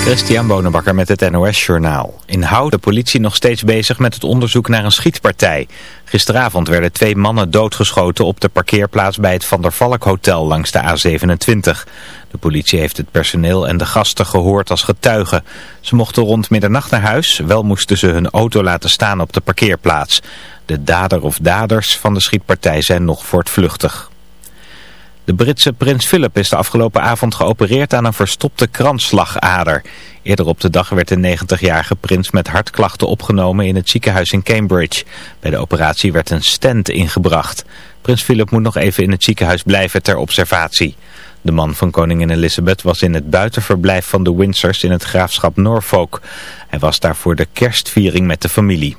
Christian Bonenbakker met het NOS Journaal. In Hout de politie nog steeds bezig met het onderzoek naar een schietpartij. Gisteravond werden twee mannen doodgeschoten op de parkeerplaats bij het Van der Valk Hotel langs de A27. De politie heeft het personeel en de gasten gehoord als getuigen. Ze mochten rond middernacht naar huis, wel moesten ze hun auto laten staan op de parkeerplaats. De dader of daders van de schietpartij zijn nog voortvluchtig. De Britse prins Philip is de afgelopen avond geopereerd aan een verstopte kransslagader. Eerder op de dag werd de 90-jarige prins met hartklachten opgenomen in het ziekenhuis in Cambridge. Bij de operatie werd een stent ingebracht. Prins Philip moet nog even in het ziekenhuis blijven ter observatie. De man van koningin Elizabeth was in het buitenverblijf van de Windsors in het graafschap Norfolk. Hij was daar voor de kerstviering met de familie.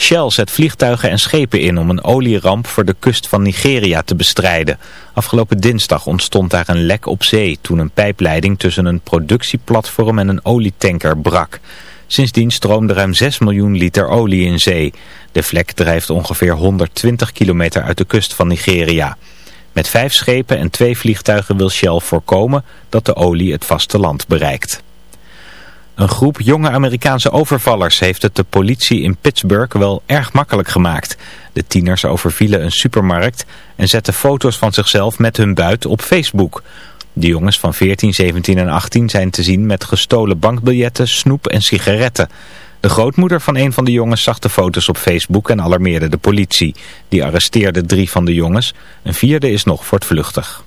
Shell zet vliegtuigen en schepen in om een olieramp voor de kust van Nigeria te bestrijden. Afgelopen dinsdag ontstond daar een lek op zee toen een pijpleiding tussen een productieplatform en een olietanker brak. Sindsdien stroomde ruim 6 miljoen liter olie in zee. De vlek drijft ongeveer 120 kilometer uit de kust van Nigeria. Met vijf schepen en twee vliegtuigen wil Shell voorkomen dat de olie het vasteland bereikt. Een groep jonge Amerikaanse overvallers heeft het de politie in Pittsburgh wel erg makkelijk gemaakt. De tieners overvielen een supermarkt en zetten foto's van zichzelf met hun buit op Facebook. De jongens van 14, 17 en 18 zijn te zien met gestolen bankbiljetten, snoep en sigaretten. De grootmoeder van een van de jongens zag de foto's op Facebook en alarmeerde de politie. Die arresteerde drie van de jongens. Een vierde is nog voortvluchtig.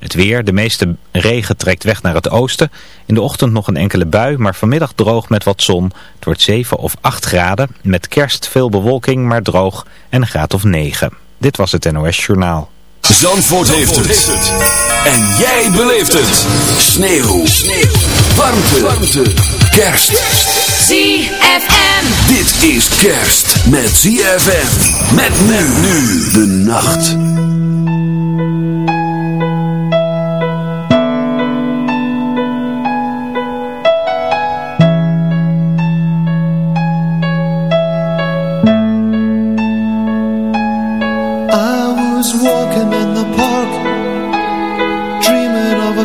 Het weer, de meeste regen trekt weg naar het oosten. In de ochtend nog een enkele bui, maar vanmiddag droog met wat zon. Het wordt 7 of 8 graden. Met kerst veel bewolking, maar droog en een graad of 9. Dit was het NOS Journaal. Zandvoort, heeft, het. En jij beleeft het. Sneeuw. Sneeuw. Warmte. Warmte. Kerst. ZFM. Dit is kerst met ZFM. Met men nu de nacht.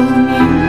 you.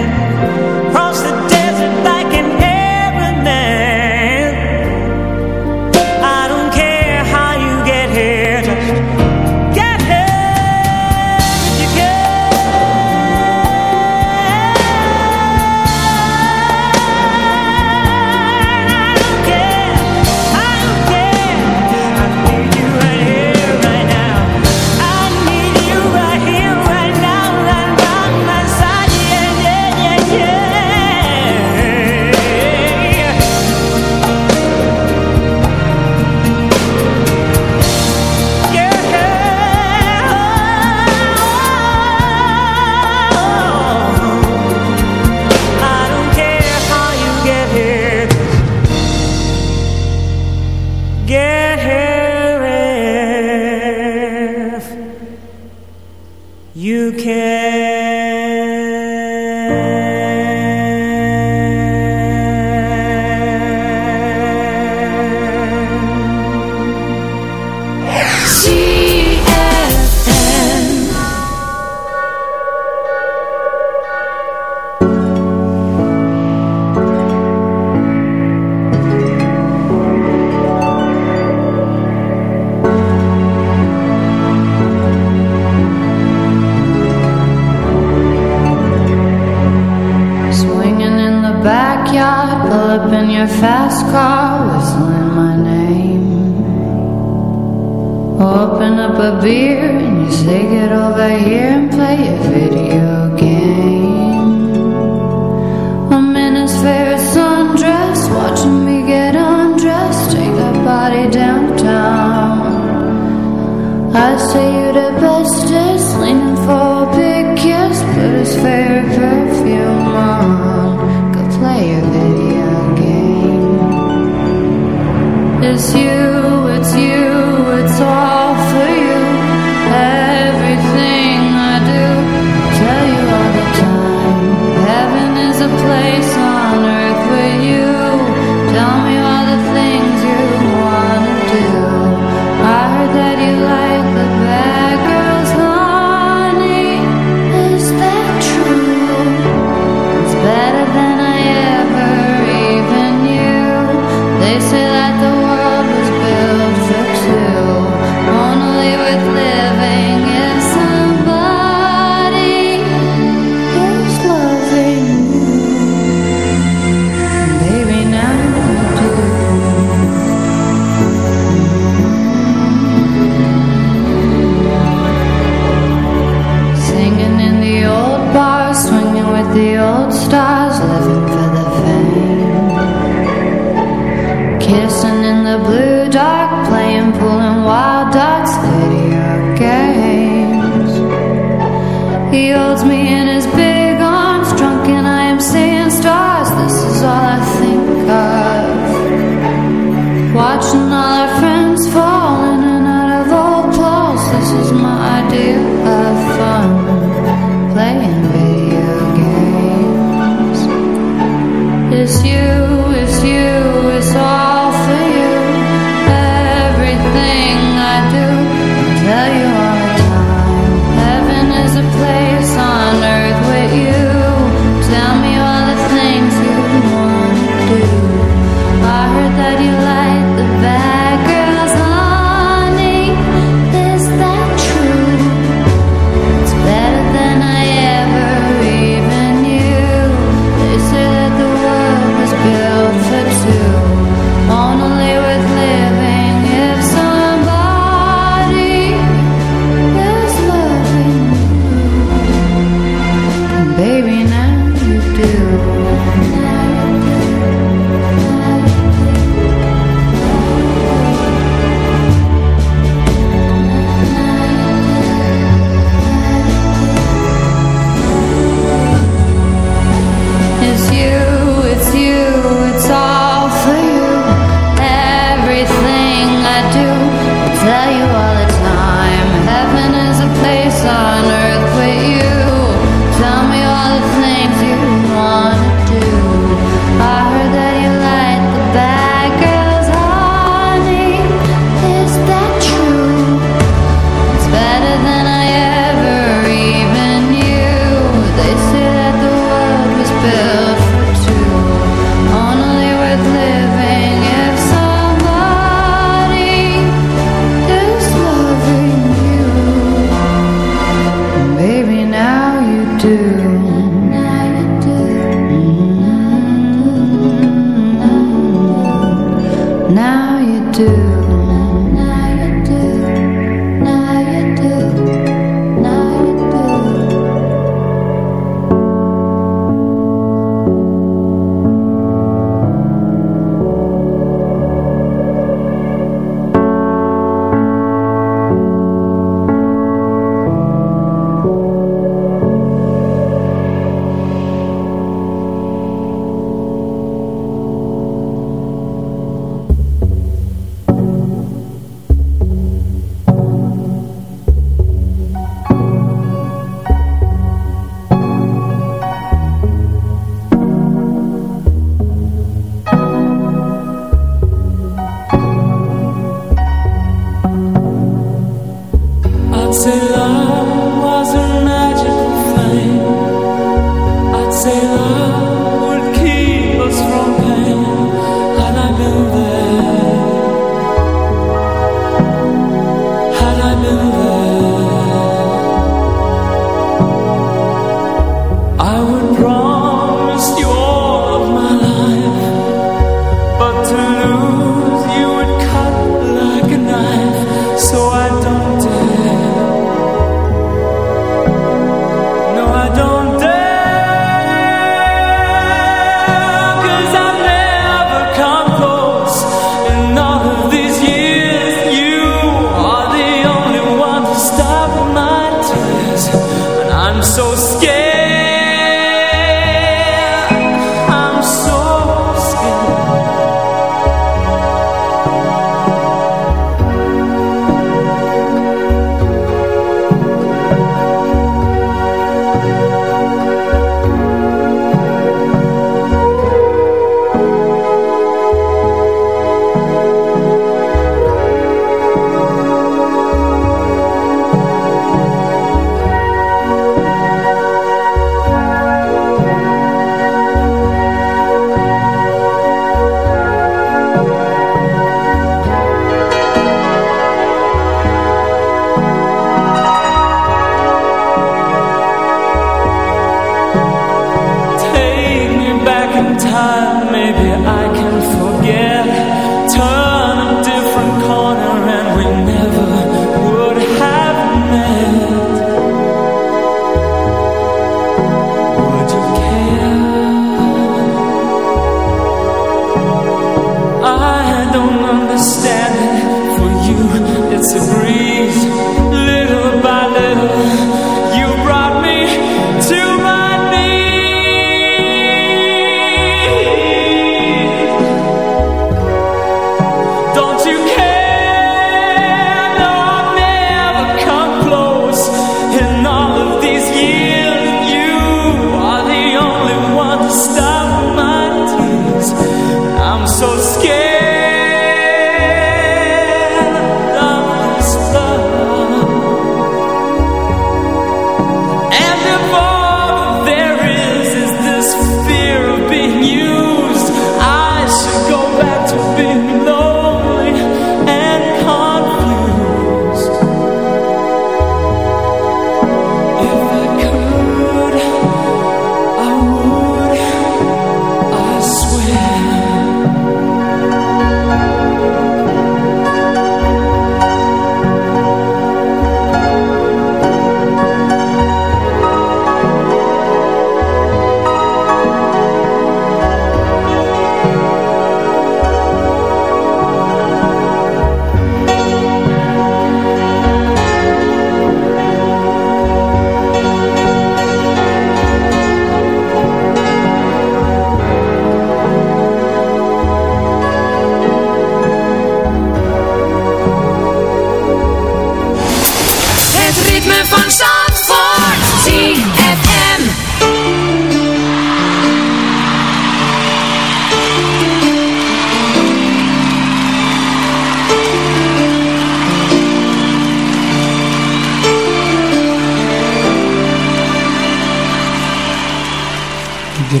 Er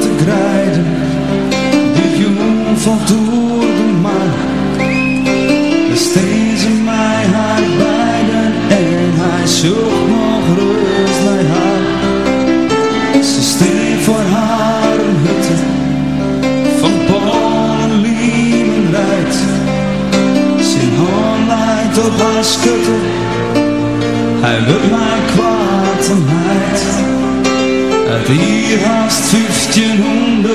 te grijden, die jongen valt door de maan. Ze mij haar beiden en hij zoekt nog rust bij haar. Ze steen voor haar een hutte, van ballen lieven rijdt. Zijn hand leidt op haar schutte, hij wil mij kwaad die haast 1500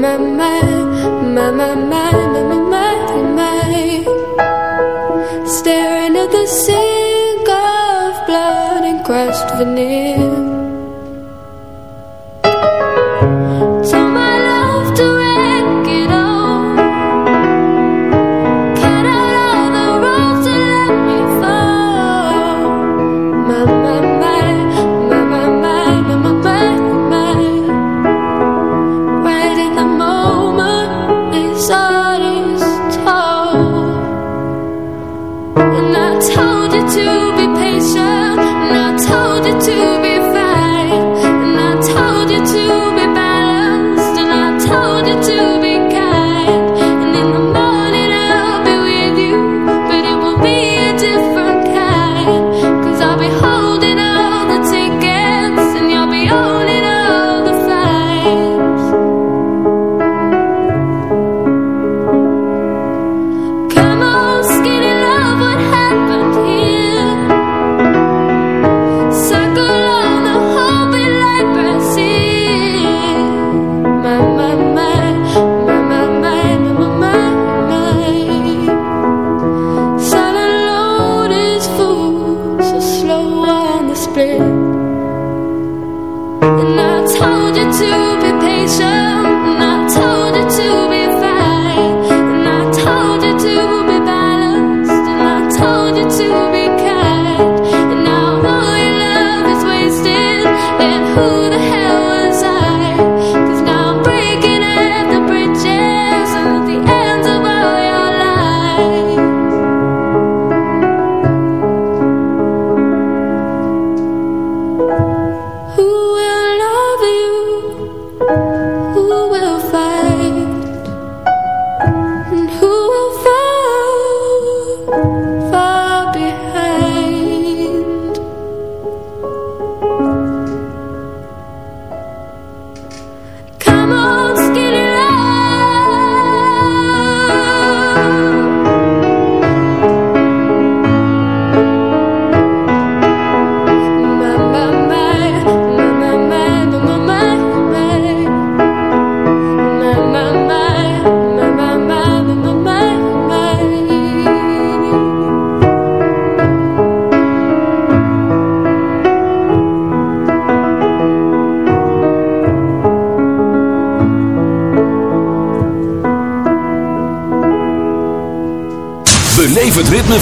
ma ma ma ma ma ma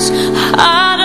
I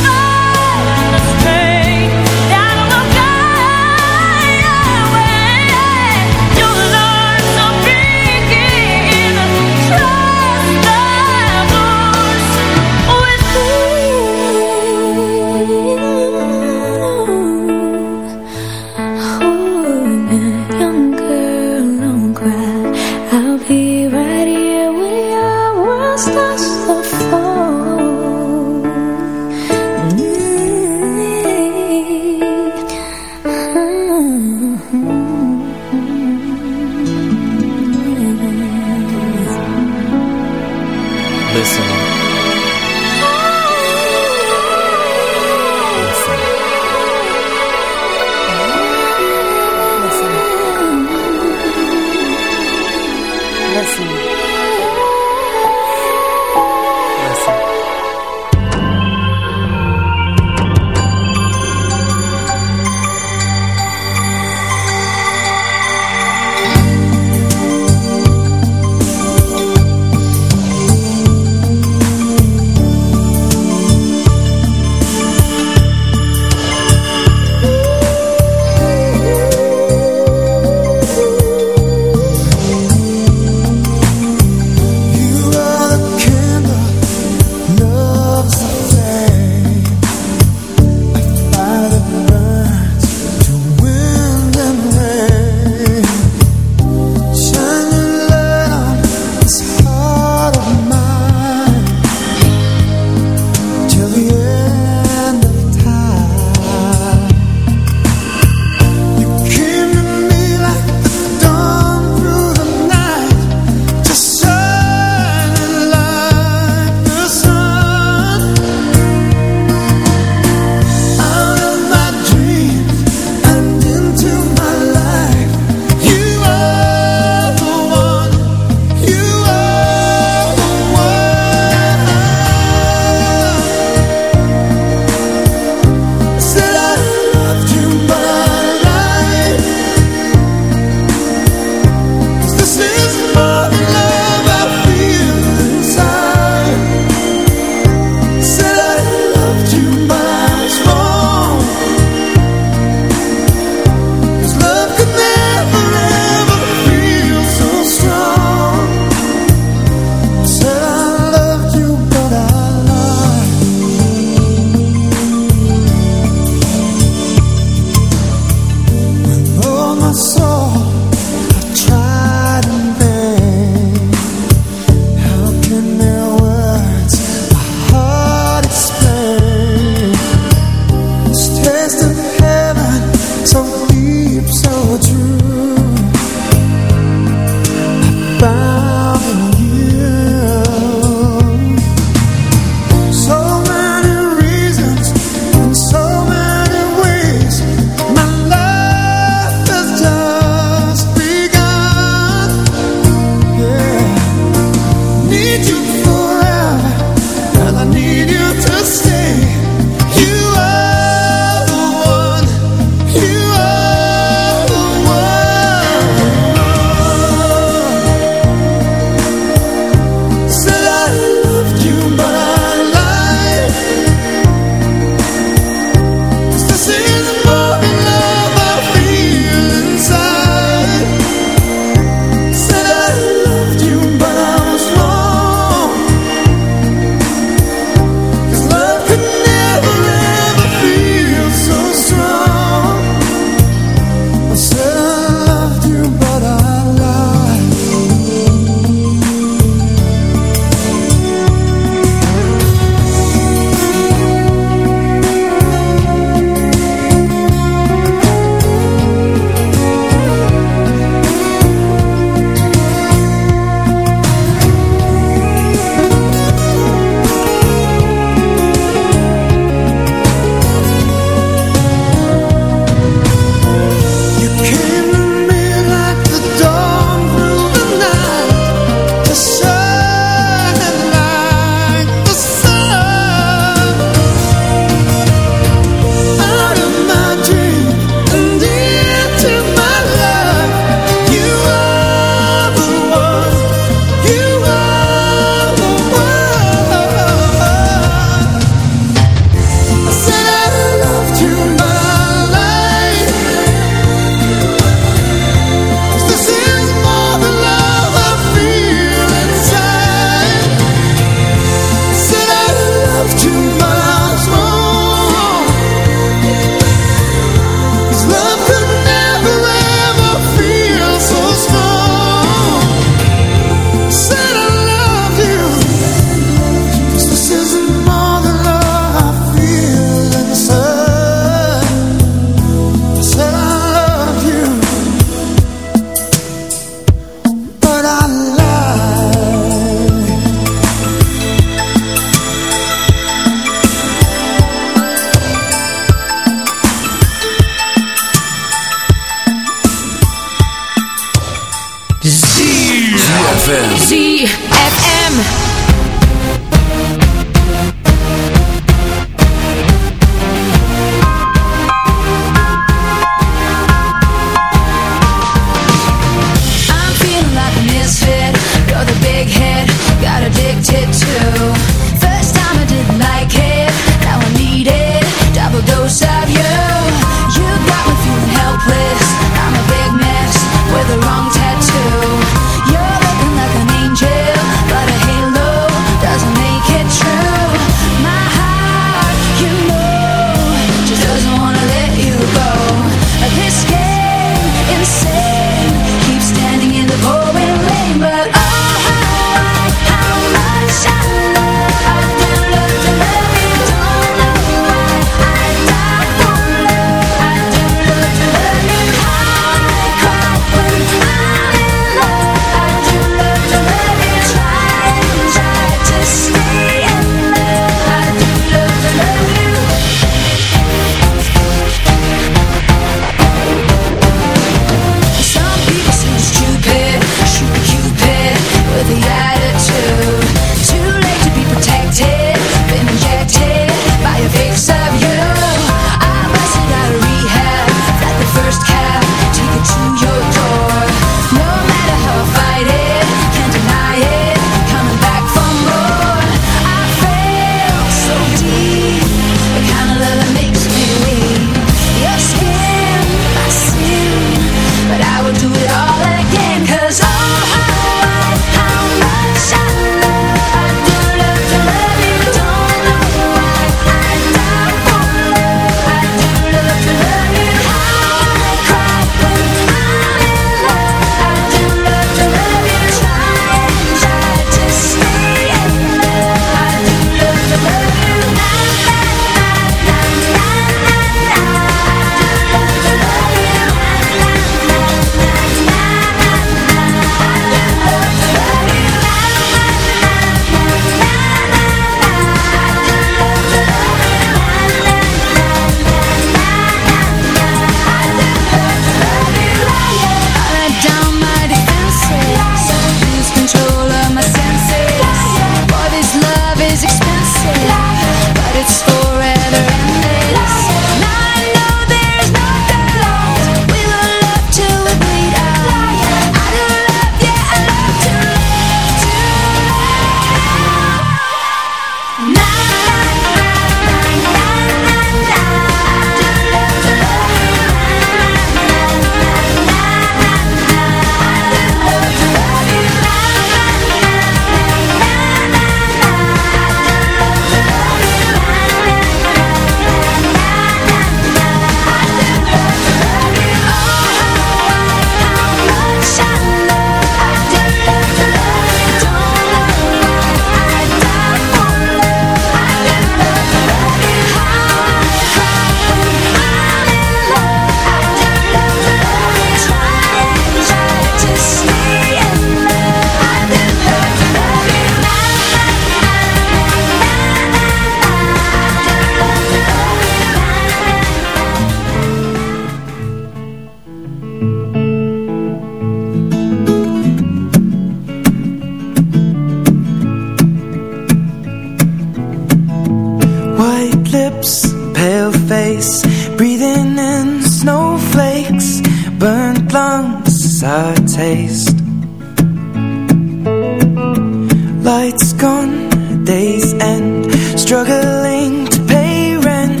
day's end Struggling to pay rent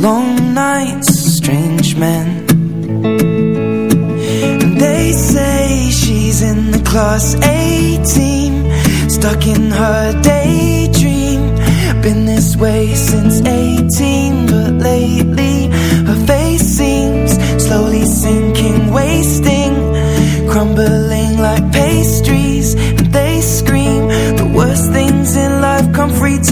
Long nights, strange men. And they say she's in the class A team Stuck in her daydream. Been this way since 18 But lately her face seems Slowly sinking, wasting Crumbling.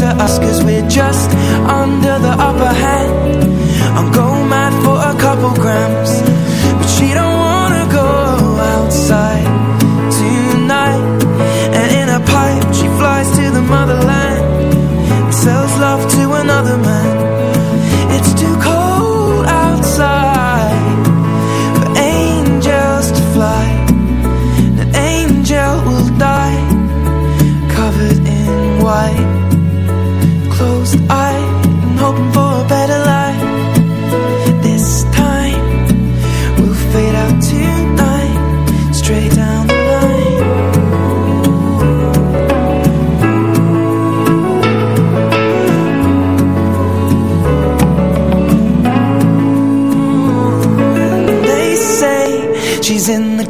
to us, cause we're just under the upper hand.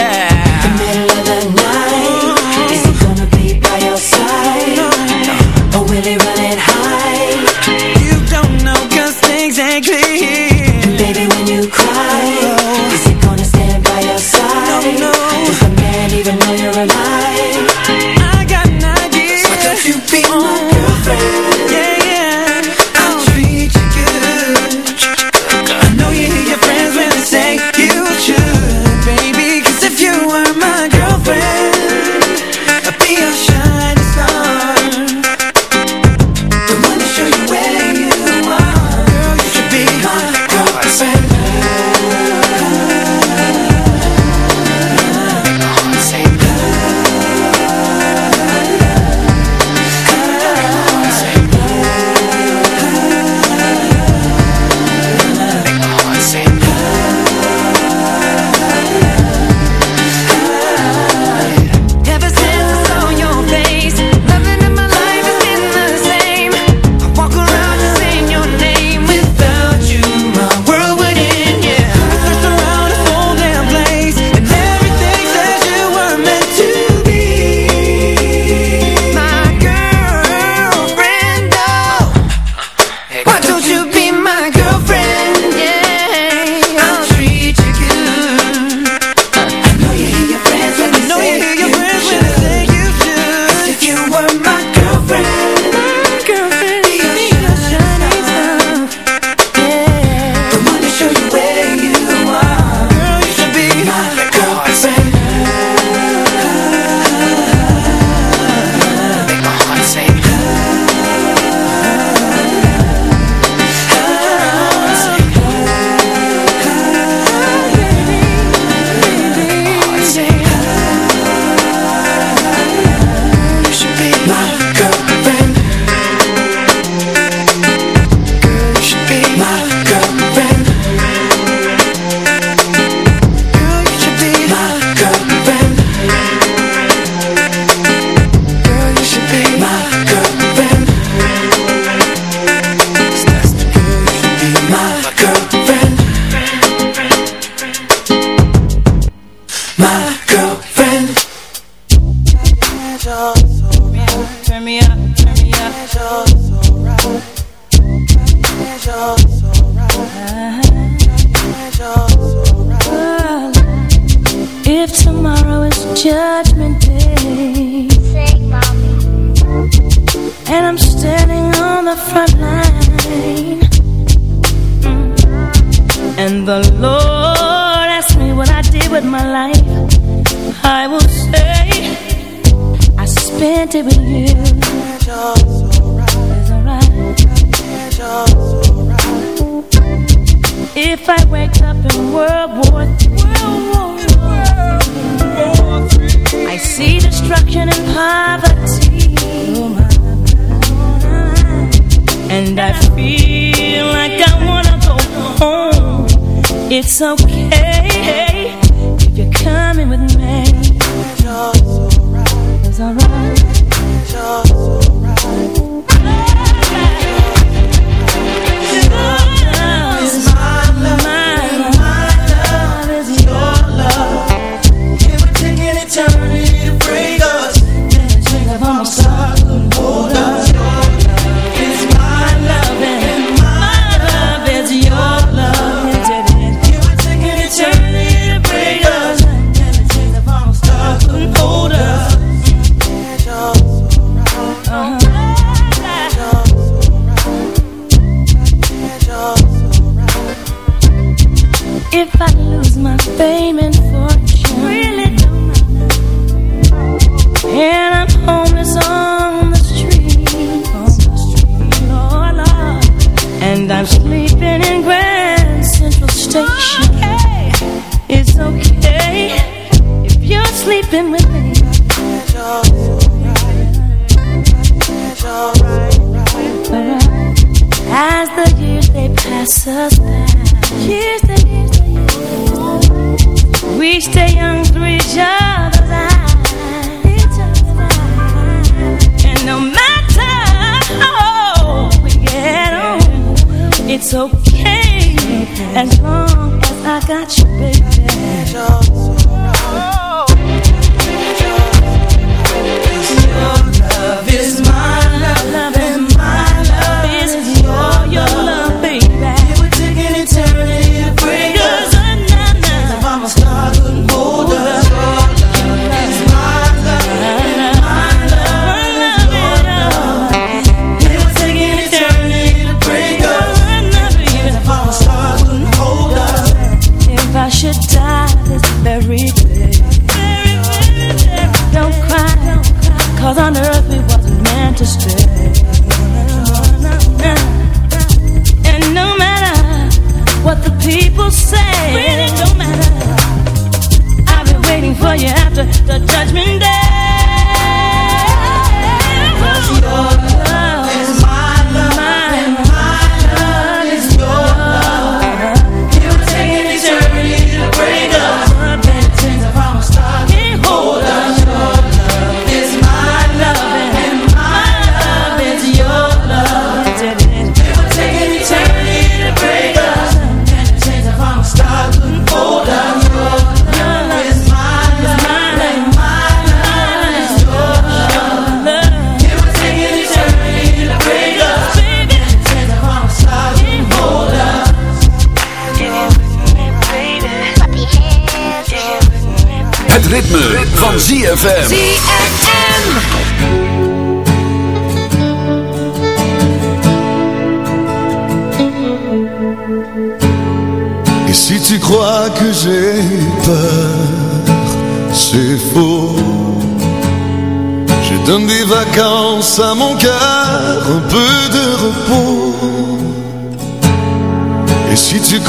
Yeah.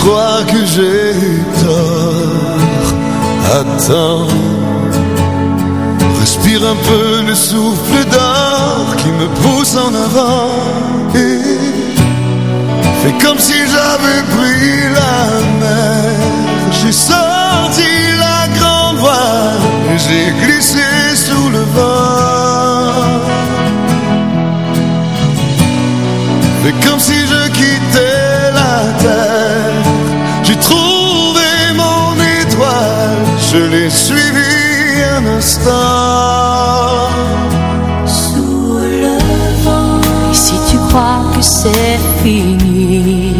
crois que j'ai tort. Attends, respire un peu le souffle d'or qui me pousse en avant et fais comme si j'avais pris suivi un instant sous le vent. Et si tu crois que c'est fini,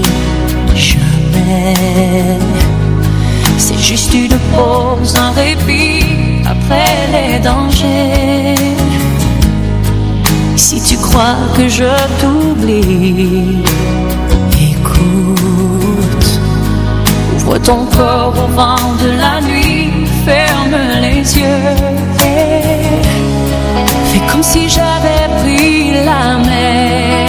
jamais. C'est juste une pause, un répit après les dangers. Si tu crois que je t'oublie, écoute, ouvre ton corps au vent de la les. Fais comme si j'avais pris la mer.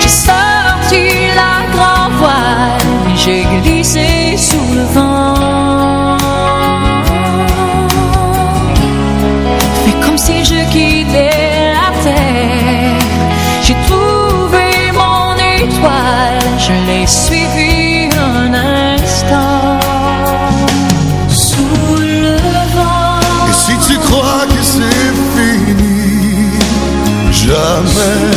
J'ai sorti la grand voile, j'ai glissé sous le vent. summer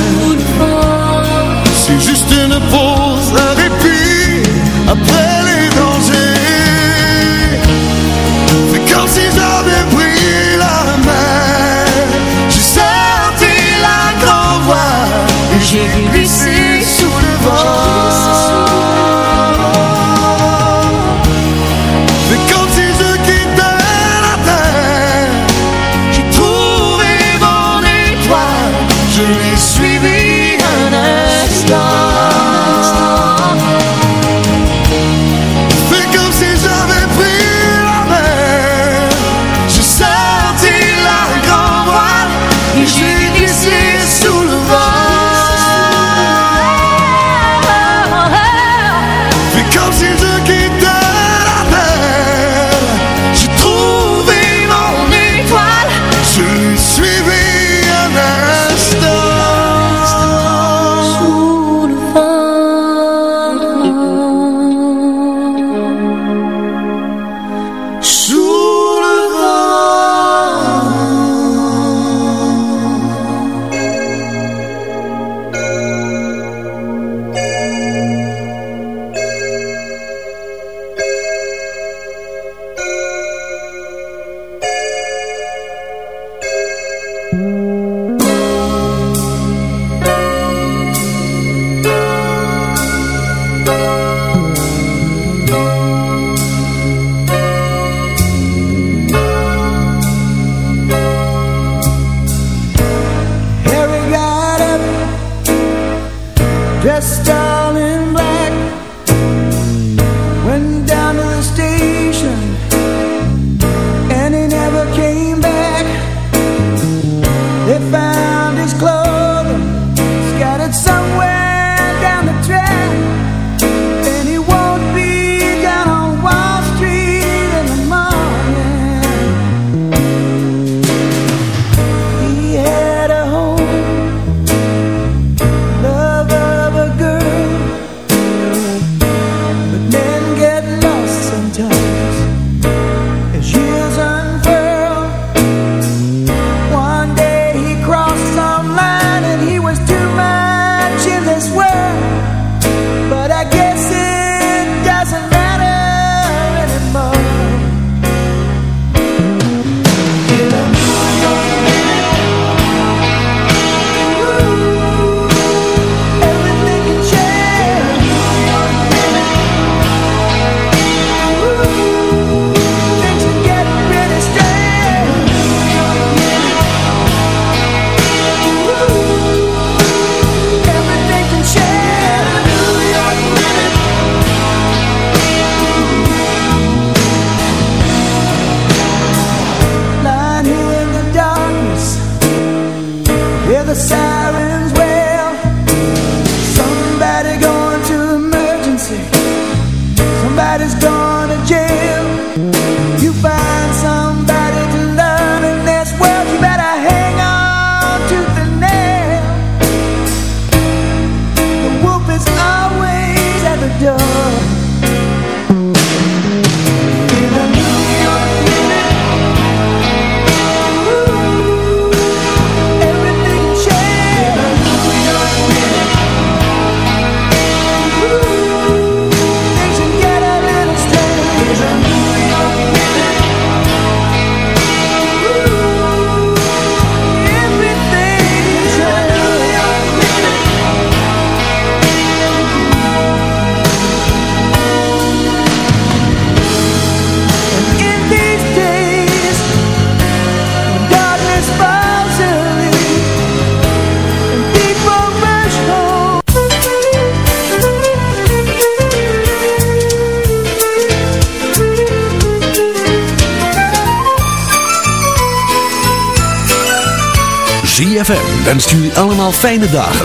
fijne en...